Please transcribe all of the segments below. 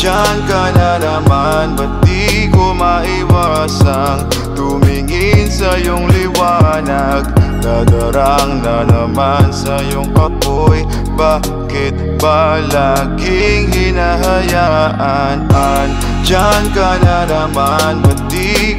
Diyan ka na naman Ba't di ko maiwasang Tumingin sa iyong liwanag Dadarang na naman sa iyong apoy Bakit ba laging hinahayaan? Diyan ka na naman Ba't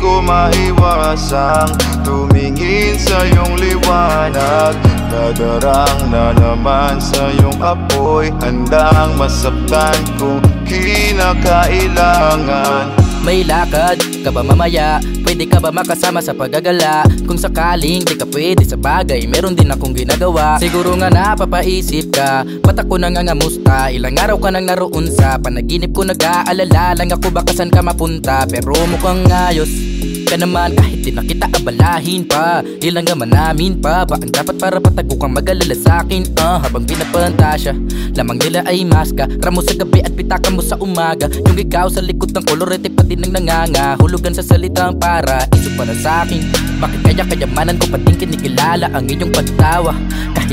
ko maiwasang Tumingin sa iyong liwanag Dadarang na naman sa iyong apoy. Handang masaptan kung kinakailangan May lakad ka ba mamaya? Pwede ka ba makasama sa paggagala? Kung sakaling di ka pwede sa bagay Meron din akong ginagawa Siguro nga napapaisip ka Ba't ako nangangamusta? Ilang araw ka nang naroon sa Panaginip ko nag-aalala lang ako baka saan ka mapunta Pero mukhang ayos ka naman kahit di na kita abalahin pa. Ilang naman namin pa Ba ang dapat para patago kang mag-alala sa'kin uh, Habang pinapantasya Lamang nila ay maska. Ramo sa gabi at pitaka mo sa umaga. Yung ikaw sa likod ng kolorete pati nang nanganga. Hulugan sa salitang para Iso para sa'kin Bakit kaya kayamanan ko pating kinikilala Ang iyong pagtawa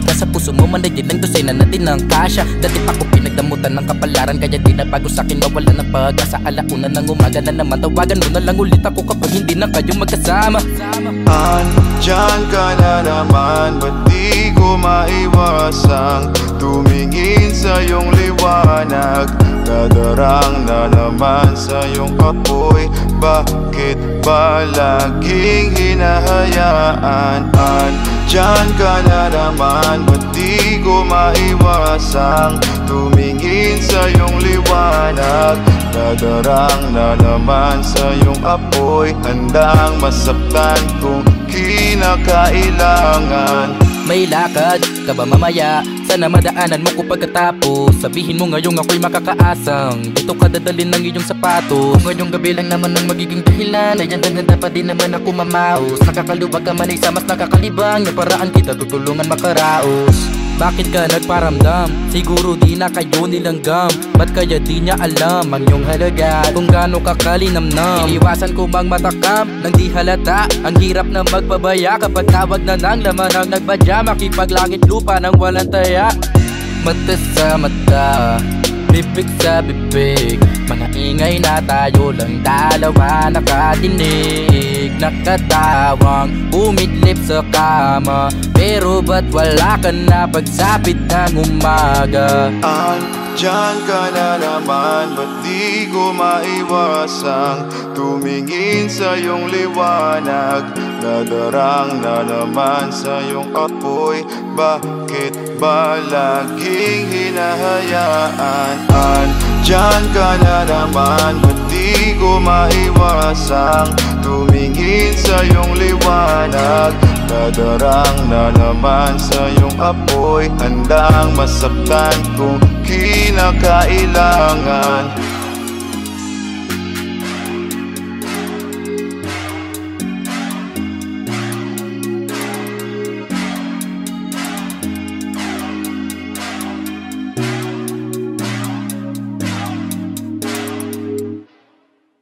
Kahit nasa puso mo man ay di lang dosay na natin ng kasya. Dati pa ko pinagdamutan ng kapalaran Kaya di na bago sa'kin mawala ng pag-asa Alauna ng umaga na naman. Tawagan mo na lang ulit ako kapag hindi na kayong magkasama. Andyan ka na naman Ba't di ko maiwasang Tumingin sa iyong liwanag. Dadarang na naman sa iyong apoy. Bakit ba laging hinahayaan? Andyan ka na naman Ba't di ko maiwasang Tumingin sa iyong liwanag Dadarang na naman sa iyong apoy Handang masaptan kung kinakailangan May lakad ka ba mamaya? Sana madaanan mo ko pagkatapos. Sabihin mo ngayong ako'y makakaasang. Dito ka dadalhin ng iyong sapatos. Kung ngayong gabi lang naman ang magiging dahilan. Ayan ganda pa din naman ako mamaos. Nakakalubag ka man ay sa mas nakakalibang. Yung paraan kita tutulungan makaraos bakit ka nagparamdam? Siguro di na kayo nilanggam. Ba't kaya di niya alam ang iyong halaga? Kung gaano ka kalinamnam Iniwasan ko bang matakam. Nang di halata Ang hirap na magbabaya Kapag tawag na ng laman ang nagbadya Makipaglangit lupa ng walang taya. Mata sa mata Bibig sa bibig. Mga ingay na tayo lang dalawa nakadinig Nakatawang umidlip sa kama. Pero ba't wala ka na pagsapit ng umaga? Andyan ka na naman Ba't di ko maiwasang Tumingin sa iyong liwanag Dadarang na naman sa iyong apoy. Bakit ba laging hinahayaan? Andyan ka na naman Ba't ko maiwasang Tumingin sa iyong liwanag? Dadarang na naman sa iyong apoy. Handang masaktan kung kinakailangan